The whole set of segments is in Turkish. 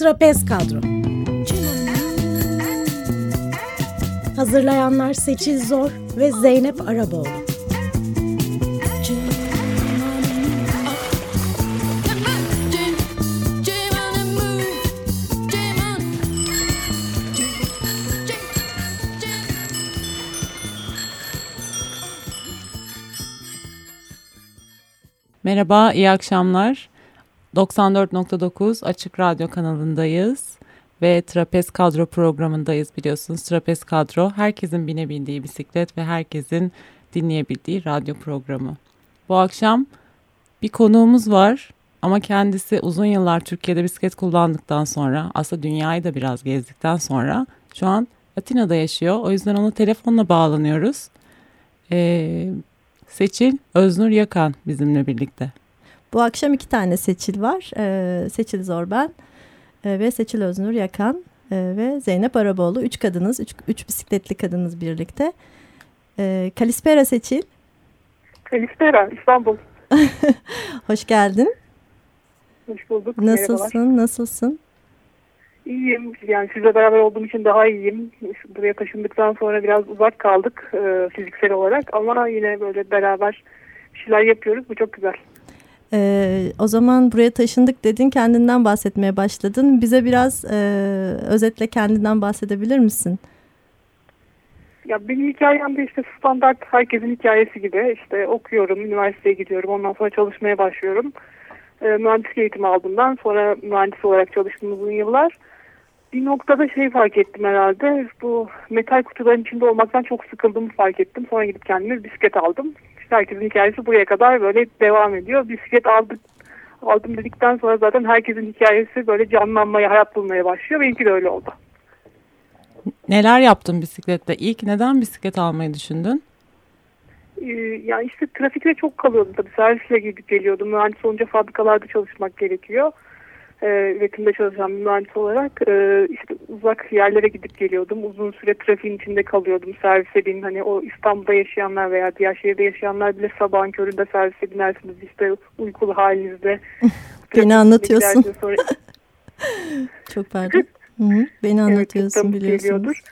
Trapez Kadro Hazırlayanlar Seçil Zor ve Zeynep Araboğlu Merhaba, iyi akşamlar. 94.9 Açık Radyo kanalındayız ve Trapez Kadro programındayız biliyorsunuz. Trapez Kadro herkesin binebildiği bisiklet ve herkesin dinleyebildiği radyo programı. Bu akşam bir konuğumuz var ama kendisi uzun yıllar Türkiye'de bisiklet kullandıktan sonra aslında dünyayı da biraz gezdikten sonra şu an Atina'da yaşıyor. O yüzden ona telefonla bağlanıyoruz. Ee, Seçil Öznur Yakan bizimle birlikte. Bu akşam iki tane Seçil var. Ee, Seçil Zorben e, ve Seçil Öznur Yakan e, ve Zeynep Araboğlu. Üç kadınız, üç, üç bisikletli kadınız birlikte. Ee, Kalispera Seçil. Kalispera İstanbul. Hoş geldin. Hoş bulduk. Nasılsın, Merhabalar. nasılsın? İyiyim. Yani sizle beraber olduğum için daha iyiyim. Buraya taşındıktan sonra biraz uzak kaldık e, fiziksel olarak. Ama yine böyle beraber bir şeyler yapıyoruz. Bu çok güzel. Ee, o zaman buraya taşındık dedin, kendinden bahsetmeye başladın. Bize biraz e, özetle kendinden bahsedebilir misin? Ya benim hikayem de işte standart herkesin hikayesi gibi. İşte okuyorum, üniversiteye gidiyorum. Ondan sonra çalışmaya başlıyorum. E, mühendislik eğitimi aldığımdan sonra mühendis olarak çalıştım uzun yıllar. Bir noktada şey fark ettim herhalde. Bu metal kutuların içinde olmaktan çok sıkıldığımı fark ettim. Sonra gidip kendime bisiklet aldım. Herkesin hikayesi buraya kadar böyle devam ediyor. Bisiklet aldık, aldım dedikten sonra zaten herkesin hikayesi böyle canlanmaya, hayat bulmaya başlıyor. Benimki de öyle oldu. Neler yaptın bisikletle? İlk neden bisiklet almayı düşündün? Ee, yani işte trafikte çok kalıyordum tabii. Servisle gidip geliyordum. Mühendis olunca fabrikalarda çalışmak gerekiyor. Üretimde çalışan bir mühendis olarak ee, işte uzak yerlere gidip geliyordum. Uzun süre trafiğin içinde kalıyordum. Servise bin hani o İstanbul'da yaşayanlar veya diğer şehirde yaşayanlar bile sabahın köründe servise binersiniz. işte uykulu halinizde. Beni anlatıyorsun. Sonra, Çok pardon. Hı -hı. Beni anlatıyorsun evet, biliyorsunuz. Geliyordur.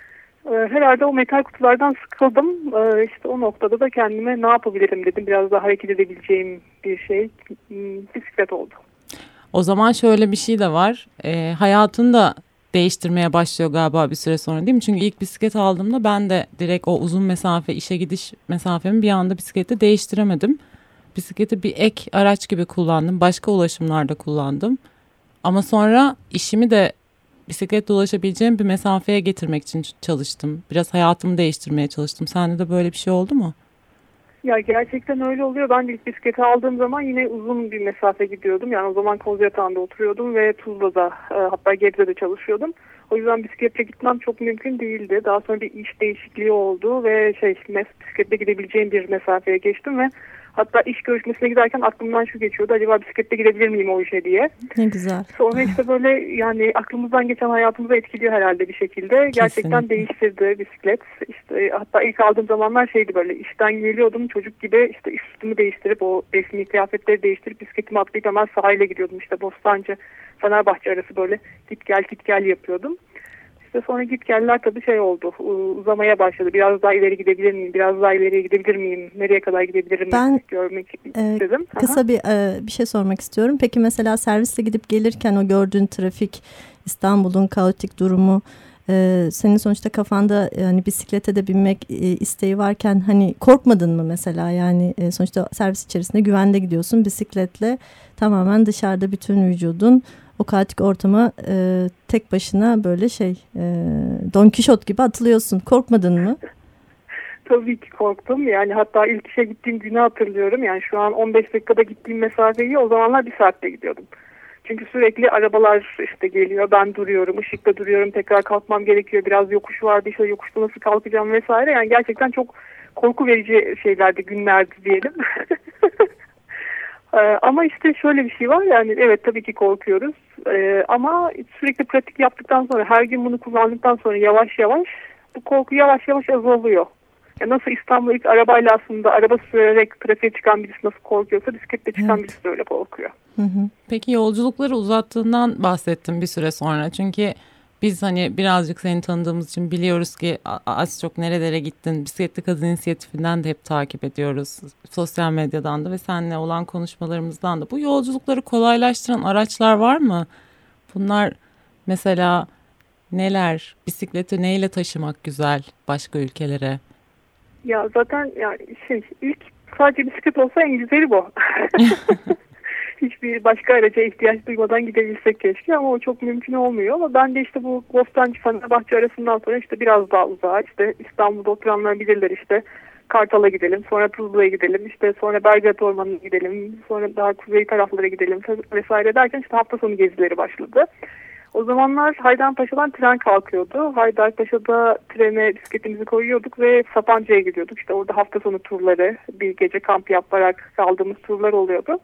Ee, herhalde o metal kutulardan sıkıldım. Ee, işte o noktada da kendime ne yapabilirim dedim. Biraz daha hareket edebileceğim bir şey. Hmm, bisiklet oldu. O zaman şöyle bir şey de var. E, hayatını da değiştirmeye başlıyor galiba bir süre sonra değil mi? Çünkü ilk bisiklet aldığımda ben de direkt o uzun mesafe işe gidiş mesafemi bir anda bisiklette değiştiremedim. Bisikleti bir ek araç gibi kullandım. Başka ulaşımlarda kullandım. Ama sonra işimi de bisikletle ulaşabileceğim bir mesafeye getirmek için çalıştım. Biraz hayatımı değiştirmeye çalıştım. Sende de böyle bir şey oldu mu? Ya gerçekten öyle oluyor. Ben ilk bisikleti aldığım zaman yine uzun bir mesafe gidiyordum. Yani o zaman Kozyatağı'nda oturuyordum ve Tuzla'da e, hatta Gebze'de çalışıyordum. O yüzden bisikletle gitmem çok mümkün değildi. Daha sonra bir iş değişikliği oldu ve şey bisikletle gidebileceğim bir mesafeye geçtim ve Hatta iş görüşmesine giderken aklımdan şu geçiyordu. Acaba bisikletle gidebilir miyim o işe diye. Ne güzel. Sonra işte böyle yani aklımızdan geçen hayatımıza etkiliyor herhalde bir şekilde. Kesinlikle. Gerçekten değiştirdi bisiklet. İşte hatta ilk aldığım zamanlar şeydi böyle işten geliyordum çocuk gibi işte üstümü değiştirip o resmi kıyafetleri değiştirip bisikletimi atlayıp hemen sahile gidiyordum. İşte Bostancı Fenerbahçe arası böyle git gel git gel yapıyordum. İşte sonra git geller tabii şey oldu uzamaya başladı. Biraz daha ileri gidebilir miyim? Biraz daha ileriye gidebilir miyim? Nereye kadar gidebilirim? Ben görmek e, istedim. Kısa bir e, bir şey sormak istiyorum. Peki mesela servisle gidip gelirken o gördüğün trafik İstanbul'un kaotik durumu e, senin sonuçta kafanda yani bisiklete de binmek e, isteği varken hani korkmadın mı mesela yani e, sonuçta servis içerisinde güvende gidiyorsun bisikletle tamamen dışarıda bütün vücudun o kaotik ortama e, tek başına böyle şey e, Don Kişot gibi atılıyorsun. Korkmadın mı? Tabii ki korktum. Yani hatta ilk işe gittiğim günü hatırlıyorum. Yani şu an 15 dakikada gittiğim mesafeyi o zamanlar bir saatte gidiyordum. Çünkü sürekli arabalar işte geliyor. Ben duruyorum, ışıkta duruyorum. Tekrar kalkmam gerekiyor. Biraz yokuş vardı. İşte yokuşta nasıl kalkacağım vesaire. Yani gerçekten çok korku verici şeylerdi, günlerdi diyelim. Ama işte şöyle bir şey var yani evet tabii ki korkuyoruz ee, ama sürekli pratik yaptıktan sonra her gün bunu kullandıktan sonra yavaş yavaş bu korku yavaş yavaş azalıyor. Ya nasıl İstanbul'da ilk arabayla aslında araba sürerek trafiğe çıkan birisi nasıl korkuyorsa bisikletle çıkan Evet. birisi de öyle korkuyor. Hı hı. Peki yolculukları uzattığından bahsettim bir süre sonra. Çünkü biz hani birazcık seni tanıdığımız için biliyoruz ki az çok nerelere gittin. Bisikletli Kadın İnisiyatifinden de hep takip ediyoruz. Sosyal medyadan da ve seninle olan konuşmalarımızdan da. Bu yolculukları kolaylaştıran araçlar var mı? Bunlar mesela neler? Bisikleti neyle taşımak güzel başka ülkelere? Ya zaten yani şey ilk sadece bisiklet olsa en güzeli bu. Hiçbir başka araca ihtiyaç duymadan gidebilsek keşke ama o çok mümkün olmuyor. Ama ben de işte bu Bostancı Fenerbahçe arasından sonra işte biraz daha uzağa işte İstanbul'da oturanlar bilirler işte Kartal'a gidelim, sonra Tuzla'ya gidelim, işte sonra Belgrad Ormanı'na gidelim, sonra daha kuzey taraflara gidelim vesaire derken işte hafta sonu gezileri başladı. O zamanlar Haydarpaşa'dan tren kalkıyordu. Haydarpaşa'da trene bisikletimizi koyuyorduk ve Sapanca'ya gidiyorduk. İşte orada hafta sonu turları, bir gece kamp yaparak kaldığımız turlar oluyordu.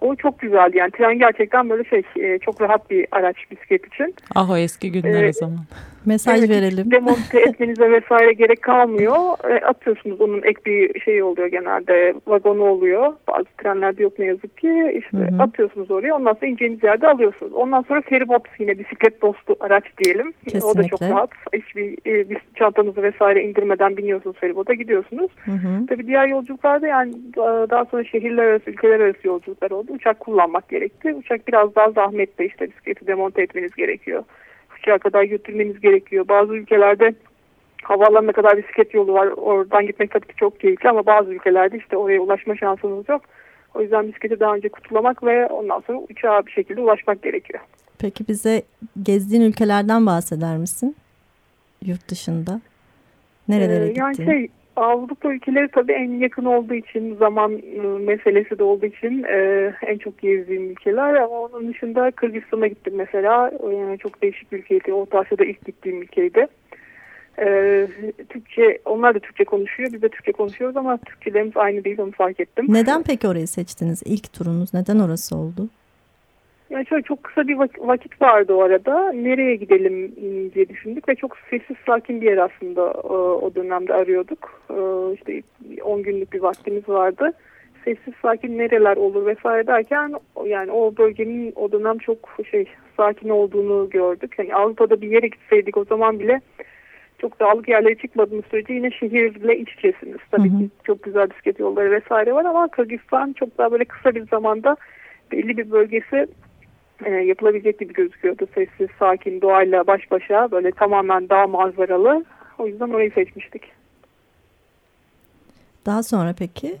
O çok güzeldi yani tren gerçekten böyle şey e, çok rahat bir araç bisiklet için. Ah o eski günler Ee, o zaman. Mesaj Evet, verelim. Demonte etmenize vesaire gerek kalmıyor. E, atıyorsunuz onun ek bir şey oluyor genelde vagonu oluyor. Bazı trenlerde yok ne yazık ki. İşte Hı hı. atıyorsunuz oraya ondan sonra ineceğiniz yerde alıyorsunuz. Ondan sonra feribot yine bisiklet dostu araç diyelim. O da çok Kesinlikle. rahat. Hiçbir e, bir çantanızı vesaire indirmeden biniyorsunuz feribota gidiyorsunuz. Hı hı. Tabii diğer yolculuklarda yani e, daha sonra şehirler arası, ülkeler arası yolculuklar oldu. Uçak kullanmak gerekti. Uçak biraz daha zahmetli işte bisikleti demonte etmeniz gerekiyor. Uçağa kadar götürmeniz gerekiyor. Bazı ülkelerde havaalanına kadar bisiklet yolu var. Oradan gitmek tabii ki çok keyifli ama bazı ülkelerde işte oraya ulaşma şansınız yok. O yüzden bisikleti daha önce kutulamak ve ondan sonra uçağa bir şekilde ulaşmak gerekiyor. Peki bize gezdiğin ülkelerden bahseder misin? Yurt dışında. Nerelere Ee, gittin? Yani şey Avrupa ülkeleri tabii en yakın olduğu için zaman e, meselesi de olduğu için e, en çok gezdiğim ülkeler ama onun dışında Kırgızistan'a gittim mesela yani çok değişik bir ülkeydi Orta Asya'da ilk gittiğim ülkeydi. E, Türkçe onlar da Türkçe konuşuyor biz de Türkçe konuşuyoruz ama Türkçelerimiz aynı değil onu fark ettim. Neden peki orayı seçtiniz? İlk turunuz neden orası oldu? Yani şöyle çok kısa bir vak- vakit vardı o arada. Nereye gidelim diye düşündük ve çok sessiz sakin bir yer aslında e, o dönemde arıyorduk. E, İşte 10 günlük bir vaktimiz vardı. Sessiz sakin nereler olur vesaire derken yani o bölgenin o dönem çok şey sakin olduğunu gördük. Yani Avrupa'da bir yere gitseydik o zaman bile çok dağlık yerlere çıkmadığımız sürece yine şehirle iç içesiniz. Tabii Hı hı. ki çok güzel bisiklet yolları vesaire var ama Kırgızistan çok daha böyle kısa bir zamanda belli bir bölgesi e, yapılabilecek gibi gözüküyordu. Sessiz, sakin, doğayla baş başa böyle tamamen dağ manzaralı. O yüzden orayı seçmiştik. Daha sonra peki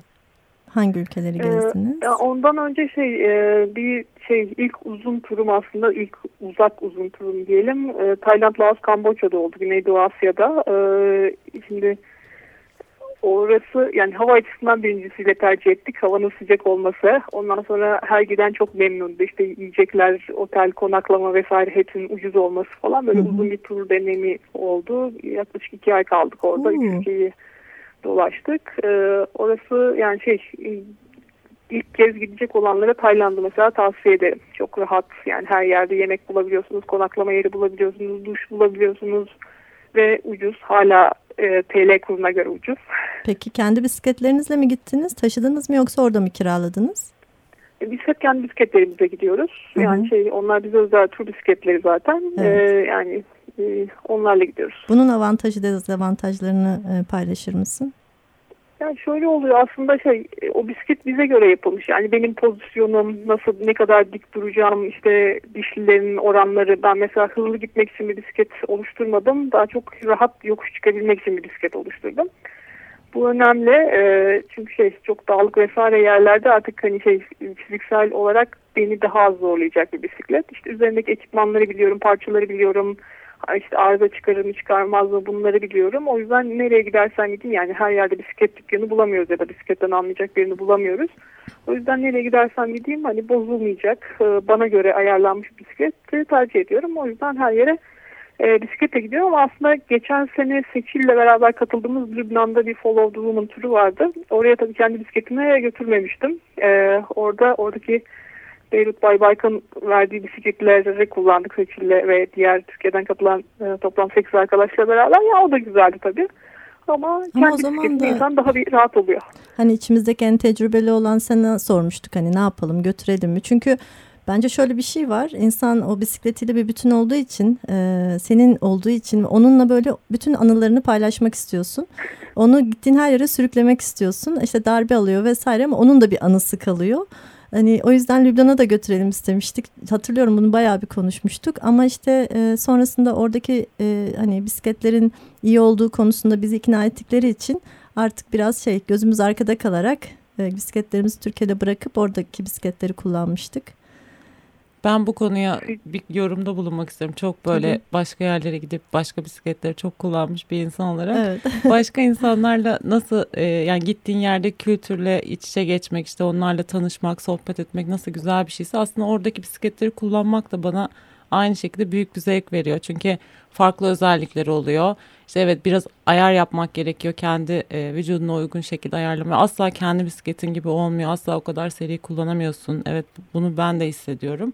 hangi ülkeleri Ee, gezdiniz? ya ondan önce şey e, bir şey ilk uzun turum aslında ilk uzak uzun turum diyelim. E, Tayland, Laos, Kamboçya'da oldu. Güneydoğu Asya'da. E, şimdi orası yani hava açısından birincisiyle tercih ettik. Havanın sıcak olması. Ondan sonra her giden çok memnundu. İşte yiyecekler, otel, konaklama vesaire hepsinin ucuz olması falan. Böyle Hı hı. uzun bir tur deneyimi oldu. Yaklaşık iki ay kaldık orada. Oo. Üç ülkeyi dolaştık. Ee, orası yani şey ilk kez gidecek olanlara Tayland'ı mesela tavsiye ederim. Çok rahat yani her yerde yemek bulabiliyorsunuz, konaklama yeri bulabiliyorsunuz, duş bulabiliyorsunuz ve ucuz. Hala e, TL kuruna göre ucuz. Peki kendi bisikletlerinizle mi gittiniz? Taşıdınız mı yoksa orada mı kiraladınız? E, Biz hep kendi bisikletlerimize gidiyoruz. Hı hı. Yani şey onlar bize özel tur bisikletleri zaten. Evet. Ee, yani e, onlarla gidiyoruz. Bunun avantajı dezavantajlarını e, paylaşır mısın? Yani şöyle oluyor aslında şey e, o bisiklet bize göre yapılmış. Yani benim pozisyonum nasıl ne kadar dik duracağım işte dişlilerin oranları ben mesela hızlı gitmek için bir bisiklet oluşturmadım. Daha çok rahat yokuş çıkabilmek için bir bisiklet oluşturdum. Bu önemli e, çünkü şey çok dağlık vesaire yerlerde artık hani şey fiziksel olarak beni daha az zorlayacak bir bisiklet. İşte üzerindeki ekipmanları biliyorum, parçaları biliyorum. İşte arıza çıkarır mı çıkarmaz mı bunları biliyorum. O yüzden nereye gidersen gidin yani her yerde bisiklet dükkanı bulamıyoruz ya da bisikletten anlayacak birini bulamıyoruz. O yüzden nereye gidersem gideyim hani bozulmayacak e, bana göre ayarlanmış bisikleti tercih ediyorum. O yüzden her yere e, bisikletle gidiyorum aslında geçen sene Seçil'le beraber katıldığımız Lübnan'da bir Follow the Woman turu vardı. Oraya tabii kendi bisikletimi götürmemiştim. E, orada oradaki Beyrut Bay Baykan verdiği bisikletleri kullandık Seçil'le ve diğer Türkiye'den katılan e, toplam 8 arkadaşla beraber. Ya o da güzeldi tabii. ama, kendi o zaman da- insan daha bir rahat oluyor. Hani içimizdeki en tecrübeli olan sana sormuştuk hani ne yapalım götürelim mi? Çünkü bence şöyle bir şey var. İnsan o bisikletiyle bir bütün olduğu için, e, senin olduğu için onunla böyle bütün anılarını paylaşmak istiyorsun. Onu gittiğin her yere sürüklemek istiyorsun. İşte darbe alıyor vesaire ama onun da bir anısı kalıyor. Hani o yüzden Lübnan'a da götürelim istemiştik. Hatırlıyorum bunu bayağı bir konuşmuştuk. Ama işte e, sonrasında oradaki e, hani bisikletlerin iyi olduğu konusunda bizi ikna ettikleri için artık biraz şey gözümüz arkada kalarak e, bisikletlerimizi Türkiye'de bırakıp oradaki bisikletleri kullanmıştık. Ben bu konuya bir yorumda bulunmak istiyorum. Çok böyle Tabii. başka yerlere gidip başka bisikletleri çok kullanmış bir insan olarak. Evet. başka insanlarla nasıl e, yani gittiğin yerde kültürle iç içe geçmek işte onlarla tanışmak, sohbet etmek nasıl güzel bir şeyse aslında oradaki bisikletleri kullanmak da bana aynı şekilde büyük bir zevk veriyor. Çünkü farklı özellikleri oluyor. İşte evet biraz ayar yapmak gerekiyor. Kendi e, vücuduna uygun şekilde ayarlamaya. Asla kendi bisikletin gibi olmuyor. Asla o kadar seri kullanamıyorsun. Evet bunu ben de hissediyorum.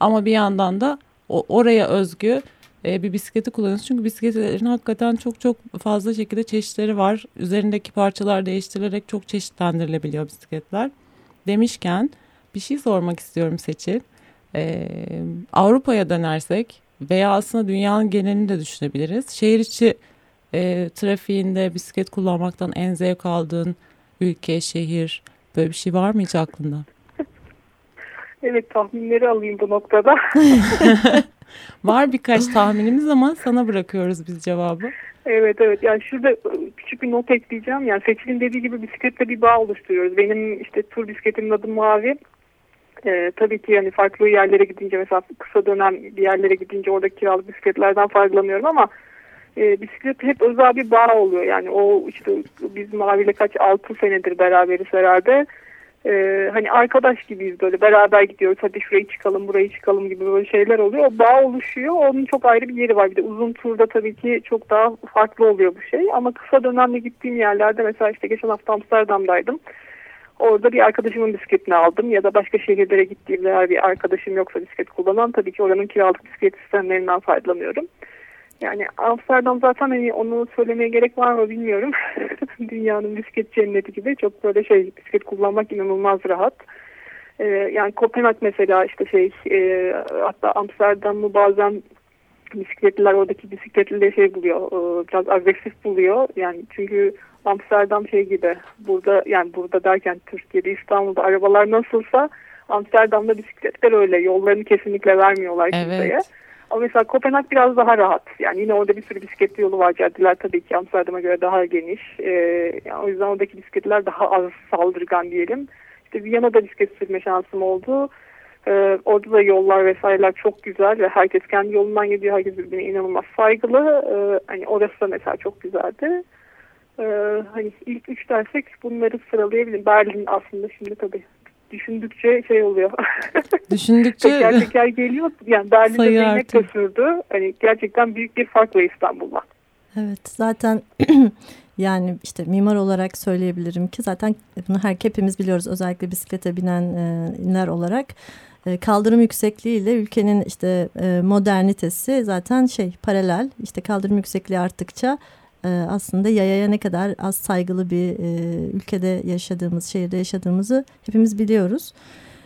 Ama bir yandan da o, oraya özgü e, bir bisikleti kullanıyorsun. Çünkü bisikletlerin hakikaten çok çok fazla şekilde çeşitleri var. Üzerindeki parçalar değiştirilerek çok çeşitlendirilebiliyor bisikletler. Demişken bir şey sormak istiyorum Seçil. E, Avrupa'ya dönersek veya aslında dünyanın genelini de düşünebiliriz. Şehir içi e, trafiğinde bisiklet kullanmaktan en zevk aldığın ülke, şehir böyle bir şey var mı hiç aklında? Evet tahminleri alayım bu noktada. Var birkaç tahminimiz ama sana bırakıyoruz biz cevabı. Evet evet yani şurada küçük bir not ekleyeceğim. Yani Seçil'in dediği gibi bisikletle bir bağ oluşturuyoruz. Benim işte tur bisikletimin adı Mavi. Ee, tabii ki yani farklı yerlere gidince mesela kısa dönem bir yerlere gidince oradaki kiralık bisikletlerden faydalanıyorum ama e, bisiklet hep özel bir bağ oluyor. Yani o işte biz Mavi'yle kaç 6 senedir beraberiz herhalde. Ee, hani arkadaş gibiyiz böyle beraber gidiyoruz hadi şurayı çıkalım burayı çıkalım gibi böyle şeyler oluyor. O bağ oluşuyor onun çok ayrı bir yeri var. Bir de uzun turda tabii ki çok daha farklı oluyor bu şey. Ama kısa dönemde gittiğim yerlerde mesela işte geçen hafta Amsterdam'daydım. Orada bir arkadaşımın bisikletini aldım ya da başka şehirlere gittiğimde eğer bir arkadaşım yoksa bisiklet kullanan tabii ki oranın kiralık bisiklet sistemlerinden faydalanıyorum. Yani Amsterdam zaten hani onu söylemeye gerek var mı bilmiyorum. Dünyanın bisiklet cenneti gibi çok böyle şey bisiklet kullanmak inanılmaz rahat. Ee, yani Kopenhag mesela işte şey e, hatta Amsterdam'ı bazen bisikletliler oradaki bisikletlileri şey buluyor e, biraz agresif buluyor. Yani çünkü Amsterdam şey gibi burada yani burada derken Türkiye'de İstanbul'da arabalar nasılsa Amsterdam'da bisikletler öyle yollarını kesinlikle vermiyorlar kimseye. Evet. Ama mesela Kopenhag biraz daha rahat. Yani yine orada bir sürü bisikletli yolu var. Caddeler tabii ki Amsterdam'a göre daha geniş. Ee, yani o yüzden oradaki bisikletler daha az saldırgan diyelim. İşte Viyana'da bisiklet sürme şansım oldu. Ee, orada da yollar vesaireler çok güzel ve herkes kendi yolundan gidiyor. Herkes birbirine inanılmaz saygılı. Ee, hani orası da mesela çok güzeldi. Ee, hani ilk üç dersek bunları sıralayabilirim. Berlin aslında şimdi tabii düşündükçe şey oluyor. Düşündükçe teker teker geliyor. Yani Berlin'de Zeynep sürdü. Hani gerçekten büyük bir fark var İstanbul'la. Evet zaten yani işte mimar olarak söyleyebilirim ki zaten bunu her hepimiz biliyoruz özellikle bisiklete binenler olarak e, kaldırım yüksekliğiyle ülkenin işte e, modernitesi zaten şey paralel işte kaldırım yüksekliği arttıkça e, aslında yayaya ne kadar az saygılı bir e, ülkede yaşadığımız şehirde yaşadığımızı hepimiz biliyoruz.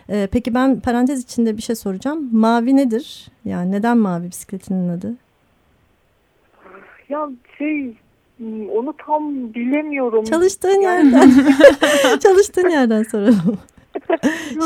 E, peki ben parantez içinde bir şey soracağım. Mavi nedir? Yani neden mavi bisikletinin adı? Ya şey onu tam bilemiyorum. Çalıştığın yerden. Çalıştığın yerden soralım.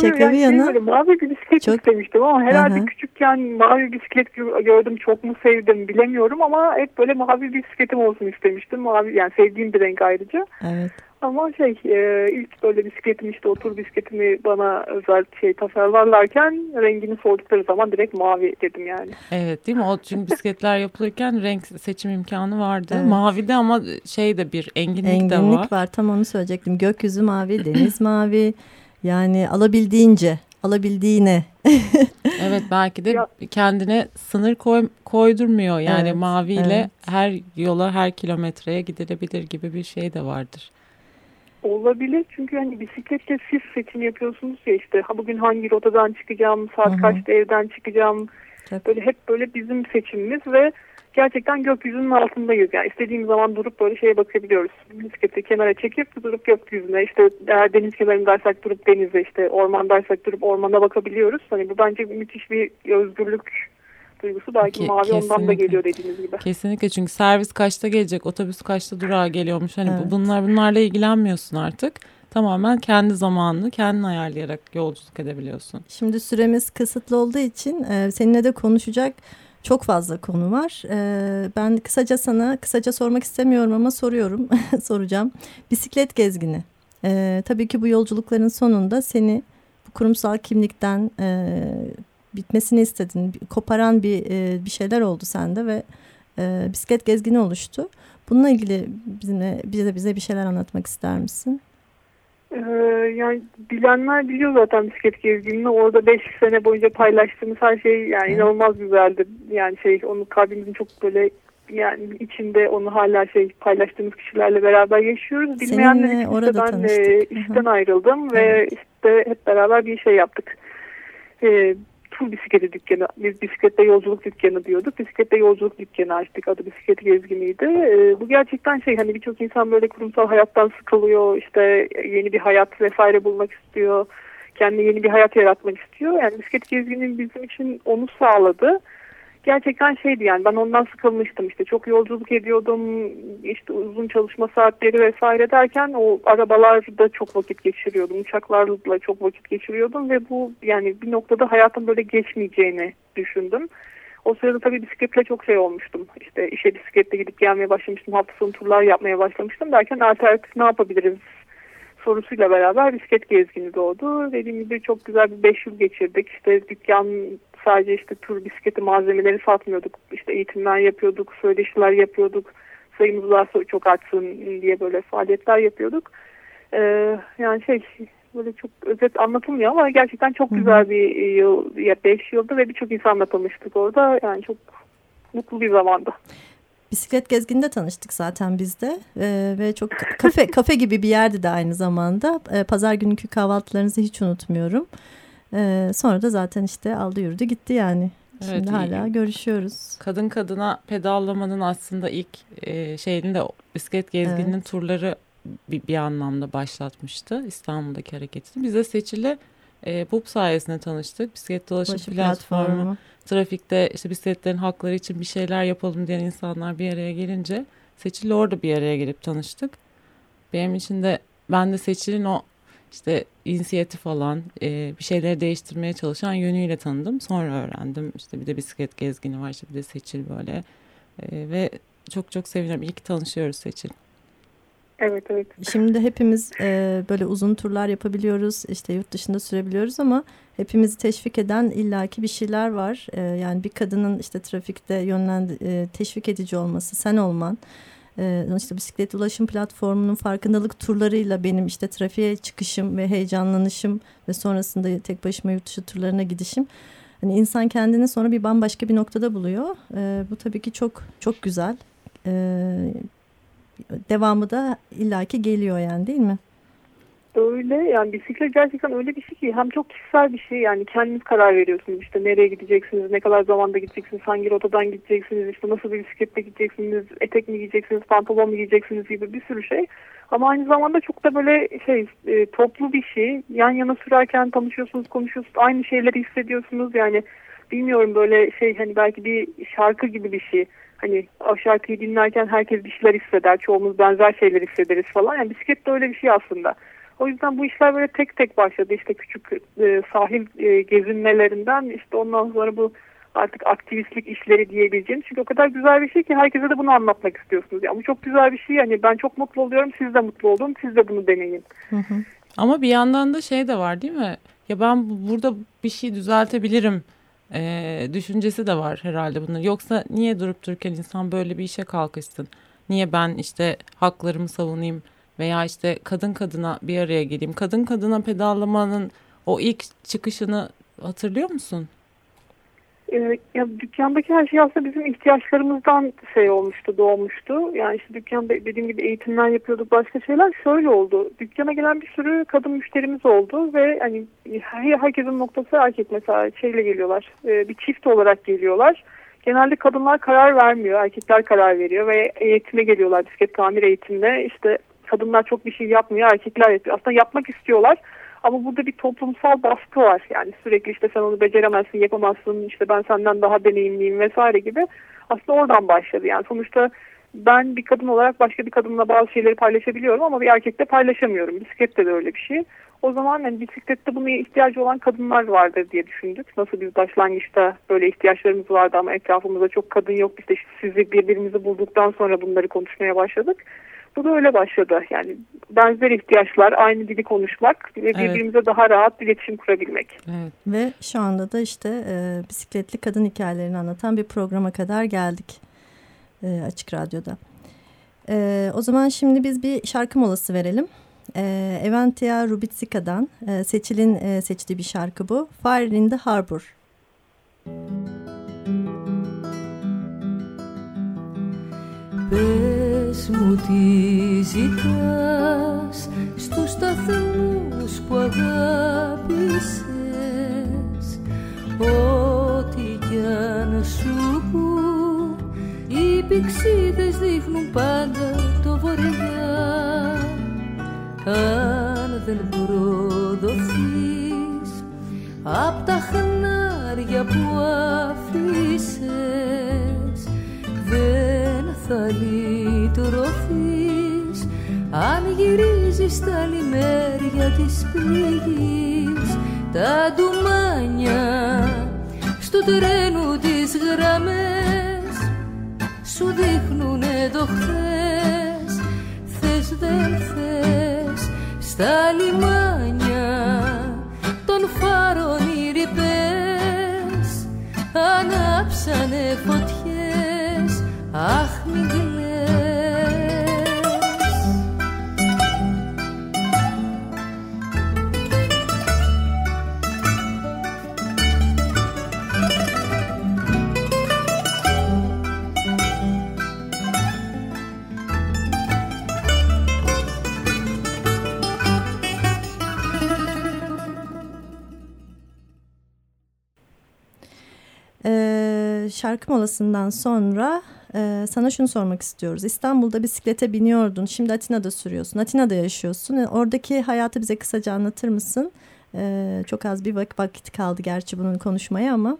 Şaka yani bir şey yana. mavi bir bisiklet Çok- istemiştim ama herhalde Aha. küçükken mavi bisiklet gö- gördüm çok mu sevdim bilemiyorum ama hep böyle mavi bir bisikletim olsun istemiştim. Mavi yani sevdiğim bir renk ayrıca. Evet. Ama şey e, ilk böyle bisikletim işte otur bisikletimi bana özel şey tasarlarlarken rengini sordukları zaman direkt mavi dedim yani. Evet değil mi? O çünkü bisikletler yapılırken renk seçim imkanı vardı. Evet. Mavide ama şey de bir enginlik, de var. Enginlik var. Tam onu söyleyecektim. Gökyüzü mavi, deniz mavi. Yani alabildiğince, alabildiğine. Evet belki de kendine sınır koy, koydurmuyor. Yani Evet, maviyle evet. her yola her kilometreye gidilebilir gibi bir şey de vardır. Olabilir çünkü hani bisikletle siz seçim yapıyorsunuz ya işte ha bugün hangi rotadan çıkacağım, saat Hı hı. kaçta evden çıkacağım. Tabii. Böyle hep böyle bizim seçimimiz ve gerçekten gökyüzünün altındayız. Yani istediğimiz zaman durup böyle şeye bakabiliyoruz. Bisikleti kenara çekip durup gökyüzüne işte eğer deniz kenarındaysak durup denize işte ormandaysak durup ormana bakabiliyoruz. Hani bu bence müthiş bir özgürlük duygusu. Belki Ke- mavi ondan da kesinlikle. geliyor dediğiniz gibi. Kesinlikle çünkü servis kaçta gelecek, otobüs kaçta durağa geliyormuş. Hani bu- Evet. bunlar bunlarla ilgilenmiyorsun artık. Tamamen kendi zamanını kendin ayarlayarak yolculuk edebiliyorsun. Şimdi süremiz kısıtlı olduğu için e, seninle de konuşacak çok fazla konu var. E, ben kısaca sana kısaca sormak istemiyorum ama soruyorum, soracağım. Bisiklet gezgini. E, tabii ki bu yolculukların sonunda seni bu kurumsal kimlikten e, bitmesini istedin. Koparan bir e, bir şeyler oldu sende ve e, bisiklet gezgini oluştu. Bununla ilgili bizimle bize bize bir şeyler anlatmak ister misin? Ee, yani bilenler biliyor zaten bisiklet gezginini. Orada 5 sene boyunca paylaştığımız her şey yani Evet. inanılmaz güzeldi. Yani şey onu kalbimizin çok böyle yani içinde onu hala şey paylaştığımız kişilerle beraber yaşıyoruz. Bilmeyenler için orada işte ben tanıştık. e, Hı hı. işten ayrıldım ve Evet. işte hep beraber bir şey yaptık. E, tur bisikleti dükkanı, biz bisiklette yolculuk dükkanı diyorduk. Bisiklette yolculuk dükkanı açtık. Adı bisiklet gezginiydi. E, bu gerçekten şey hani birçok insan böyle kurumsal hayattan sıkılıyor. işte yeni bir hayat vesaire bulmak istiyor. Kendine yeni bir hayat yaratmak istiyor. Yani bisiklet gezginin bizim için onu sağladı. Gerçekten şeydi yani ben ondan sıkılmıştım işte çok yolculuk ediyordum işte uzun çalışma saatleri vesaire derken o arabalarda çok vakit geçiriyordum uçaklarla çok vakit geçiriyordum ve bu yani bir noktada hayatım böyle geçmeyeceğini düşündüm. O sırada tabii bisikletle çok şey olmuştum. İşte işe bisikletle gidip gelmeye başlamıştım. Hafta sonu turlar yapmaya başlamıştım. Derken alternatif ne yapabiliriz sorusuyla beraber bisiklet gezgini doğdu. Dediğim gibi çok güzel bir 5 yıl geçirdik. İşte dükkan sadece işte tur bisikleti malzemeleri satmıyorduk. İşte eğitimler yapıyorduk, söyleşiler yapıyorduk. Sayımız daha çok artsın diye böyle faaliyetler yapıyorduk. Ee, yani şey böyle çok özet anlatılmıyor ama gerçekten çok güzel bir yıl, ya 5 yıldı ve birçok insanla tanıştık orada. Yani çok mutlu bir zamandı. Bisiklet gezginde tanıştık zaten biz de Ee, ve çok kafe kafe gibi bir yerdi de aynı zamanda. Ee, Pazar günkü kahvaltılarınızı hiç unutmuyorum. Ee, sonra da zaten işte aldı yürüdü gitti yani. Evet, Şimdi iyi. hala görüşüyoruz. Kadın kadına pedallamanın aslında ilk e, şeyini de bisiklet gezgininin turları bir, bir anlamda başlatmıştı İstanbul'daki hareketini. Biz de Seçil'le e, BUP sayesinde tanıştık. Bisiklet dolaşım Başı platformu, platformu. trafikte işte bisikletlerin hakları için bir şeyler yapalım diyen insanlar bir araya gelince Seçil'le orada bir araya gelip tanıştık. Benim için de ben de Seçil'in o işte inisiyatif alan, e, bir şeyleri değiştirmeye çalışan yönüyle tanıdım. Sonra öğrendim. İşte bir de bisiklet gezgini var, işte bir de Seçil böyle. E, ve çok çok seviniyorum. İyi ki tanışıyoruz Seçil. Evet evet. Şimdi hepimiz e, böyle uzun turlar yapabiliyoruz, işte yurt dışında sürebiliyoruz ama hepimizi teşvik eden illaki bir şeyler var. E, yani bir kadının işte trafikte yönlen e, teşvik edici olması, sen olman, e, işte bisiklet ulaşım platformunun farkındalık turlarıyla benim işte trafiğe çıkışım ve heyecanlanışım ve sonrasında tek başıma yurt dışı turlarına gidişim. Hani insan kendini sonra bir bambaşka bir noktada buluyor. E, bu tabii ki çok çok güzel. E, devamı da illaki geliyor yani değil mi? Öyle yani bisiklet gerçekten öyle bir şey ki hem çok kişisel bir şey yani kendiniz karar veriyorsunuz işte nereye gideceksiniz, ne kadar zamanda gideceksiniz, hangi rotadan gideceksiniz, işte nasıl bir bisikletle gideceksiniz, etek mi giyeceksiniz, pantolon mu giyeceksiniz gibi bir sürü şey. Ama aynı zamanda çok da böyle şey e, toplu bir şey. Yan yana sürerken tanışıyorsunuz, konuşuyorsunuz, aynı şeyleri hissediyorsunuz yani bilmiyorum böyle şey hani belki bir şarkı gibi bir şey. Hani o şarkıyı dinlerken herkes bir şeyler hisseder. Çoğumuz benzer şeyler hissederiz falan. Yani bisiklet de öyle bir şey aslında. O yüzden bu işler böyle tek tek başladı. İşte küçük e, sahil e, gezinmelerinden işte ondan sonra bu artık aktivistlik işleri diyebileceğim. Çünkü o kadar güzel bir şey ki herkese de bunu anlatmak istiyorsunuz. Yani bu çok güzel bir şey. Yani ben çok mutlu oluyorum. Siz de mutlu olun. Siz de bunu deneyin. Hı hı. Ama bir yandan da şey de var değil mi? Ya ben bu- burada bir şey düzeltebilirim e, düşüncesi de var herhalde bunun. Yoksa niye durup dururken insan böyle bir işe kalkışsın? Niye ben işte haklarımı savunayım veya işte kadın kadına bir araya geleyim? Kadın kadına pedallamanın o ilk çıkışını hatırlıyor musun? Ee, ya dükkandaki her şey aslında bizim ihtiyaçlarımızdan şey olmuştu, doğmuştu. Yani işte dükkanda dediğim gibi eğitimler yapıyorduk, başka şeyler. Şöyle oldu. Dükkana gelen bir sürü kadın müşterimiz oldu ve hani her, herkesin noktası erkek mesela şeyle geliyorlar. Ee, bir çift olarak geliyorlar. genelde kadınlar karar vermiyor. Erkekler karar veriyor ve eğitime geliyorlar bisiklet tamir eğitimine. İşte kadınlar çok bir şey yapmıyor, erkekler yapıyor. Aslında yapmak istiyorlar ama burada bir toplumsal baskı var. Yani sürekli işte sen onu beceremezsin, yapamazsın, işte ben senden daha deneyimliyim vesaire gibi. Aslında oradan başladı. Yani sonuçta ben bir kadın olarak başka bir kadınla bazı şeyleri paylaşabiliyorum ama bir erkekle paylaşamıyorum. Bisiklette de öyle bir şey. O zaman yani bisiklette buna ihtiyacı olan kadınlar vardır diye düşündük. Nasıl biz başlangıçta böyle ihtiyaçlarımız vardı ama etrafımızda çok kadın yok. İşte sizi birbirimizi bulduktan sonra bunları konuşmaya başladık. Bu da öyle başladı. Yani benzer ihtiyaçlar, aynı dili konuşmak ve birbirimize evet. daha rahat iletişim kurabilmek. Evet. Ve şu anda da işte e, bisikletli kadın hikayelerini anlatan bir programa kadar geldik e, Açık Radyo'da. E, o zaman şimdi biz bir şarkı molası verelim. E, Eventia Rubitsika'dan e, Seçil'in e, seçtiği bir şarkı bu. Fire in the Harbor. Πες μου τι ζητάς στους σταθμούς που αγάπησες. Ό,τι κι αν σου πω οι πηξίδες δείχνουν πάντα το βορειά αν δεν προδοθείς απ' τα χνάρια που αφήσες δεν θα λυτρωθείς αν γυρίζεις στα λιμέρια της πληγής τα ντουμάνια στο τρένου της γραμμές σου δείχνουν εδώ χθες. Θες δεν θες στα λιμάνια των φάρων οι ρηπές ανάψανε φωτιές. Αχ μην şarkı molasından sonra e, sana şunu sormak istiyoruz. İstanbul'da bisiklete biniyordun. Şimdi Atina'da sürüyorsun. Atina'da yaşıyorsun. E, oradaki hayatı bize kısaca anlatır mısın? E, çok az bir vak vakit kaldı gerçi bunun konuşmaya ama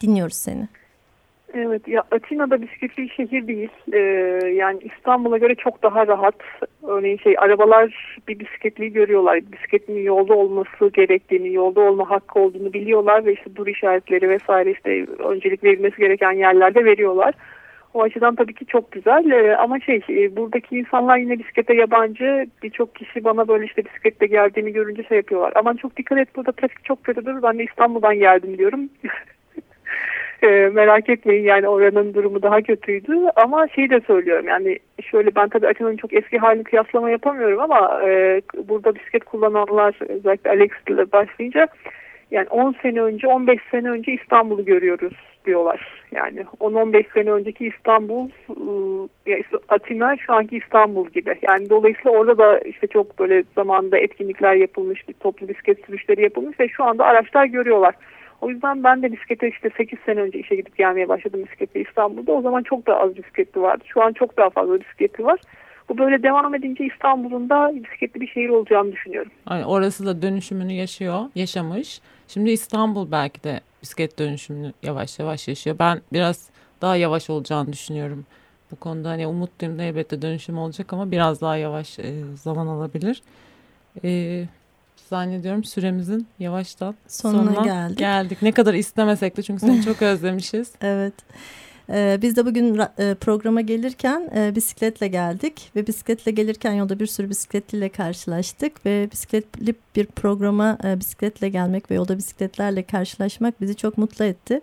dinliyoruz seni. Evet, ya Atina'da bisikletli şehir değil. Ee, yani İstanbul'a göre çok daha rahat. Örneğin şey arabalar bir bisikletliyi görüyorlar. Bisikletin yolda olması gerektiğini, yolda olma hakkı olduğunu biliyorlar ve işte dur işaretleri vesaire işte öncelik verilmesi gereken yerlerde veriyorlar. O açıdan tabii ki çok güzel ee, ama şey e, buradaki insanlar yine bisiklete yabancı birçok kişi bana böyle işte bisikletle geldiğini görünce şey yapıyorlar. Aman çok dikkat et burada trafik çok kötüdür ben de İstanbul'dan geldim diyorum. e, merak etmeyin yani oranın durumu daha kötüydü ama şeyi de söylüyorum yani şöyle ben tabii Atina'nın çok eski halini kıyaslama yapamıyorum ama e, burada bisiklet kullananlar özellikle Alex ile başlayınca yani 10 sene önce 15 sene önce İstanbul'u görüyoruz diyorlar. Yani 10-15 sene önceki İstanbul e, Atina şu anki İstanbul gibi. Yani dolayısıyla orada da işte çok böyle zamanda etkinlikler yapılmış, bir toplu bisiklet sürüşleri yapılmış ve şu anda araçlar görüyorlar. O yüzden ben de bisiklete işte 8 sene önce işe gidip gelmeye başladım bisikletle İstanbul'da. O zaman çok daha az bisikletli vardı. Şu an çok daha fazla bisikletli var. Bu böyle devam edince İstanbul'un da bisikletli bir şehir olacağını düşünüyorum. Aynen, orası da dönüşümünü yaşıyor, yaşamış. Şimdi İstanbul belki de bisiklet dönüşümünü yavaş yavaş yaşıyor. Ben biraz daha yavaş olacağını düşünüyorum. Bu konuda hani umutluyum da elbette dönüşüm olacak ama biraz daha yavaş e, zaman alabilir. E, zannediyorum süremizin yavaştan sonuna, sonuna geldik. geldik. Ne kadar istemesek de çünkü seni çok özlemişiz. evet. Ee, biz de bugün e, programa gelirken e, bisikletle geldik ve bisikletle gelirken yolda bir sürü bisikletliyle karşılaştık ve bisikletli bir programa e, bisikletle gelmek ve yolda bisikletlerle karşılaşmak bizi çok mutlu etti.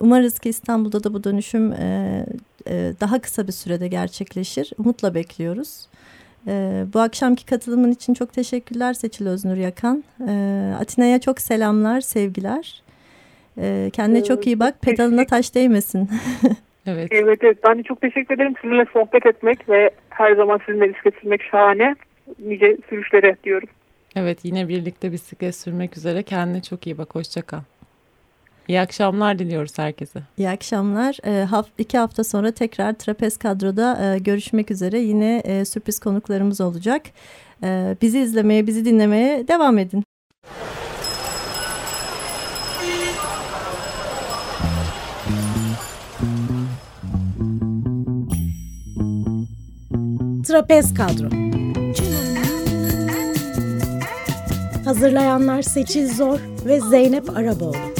Umarız ki İstanbul'da da bu dönüşüm daha kısa bir sürede gerçekleşir. Umutla bekliyoruz. Ee, bu akşamki katılımın için çok teşekkürler Seçil Öznur Yakan. Ee, Atina'ya çok selamlar, sevgiler. Ee, kendine evet. çok iyi bak, pedalına taş değmesin. evet. evet, evet. Ben de çok teşekkür ederim. Sizinle sohbet etmek ve her zaman sizinle bisiklet sürmek şahane. Nice sürüşlere diyorum. Evet, yine birlikte bisiklet sürmek üzere. Kendine çok iyi bak, hoşça kal. İyi akşamlar diliyoruz herkese. İyi akşamlar. E, haft iki hafta sonra tekrar Trapez Kadro'da e, görüşmek üzere. Yine e, sürpriz konuklarımız olacak. E, bizi izlemeye, bizi dinlemeye devam edin. Trapez Kadro Hazırlayanlar Seçil Zor ve Zeynep Araboğlu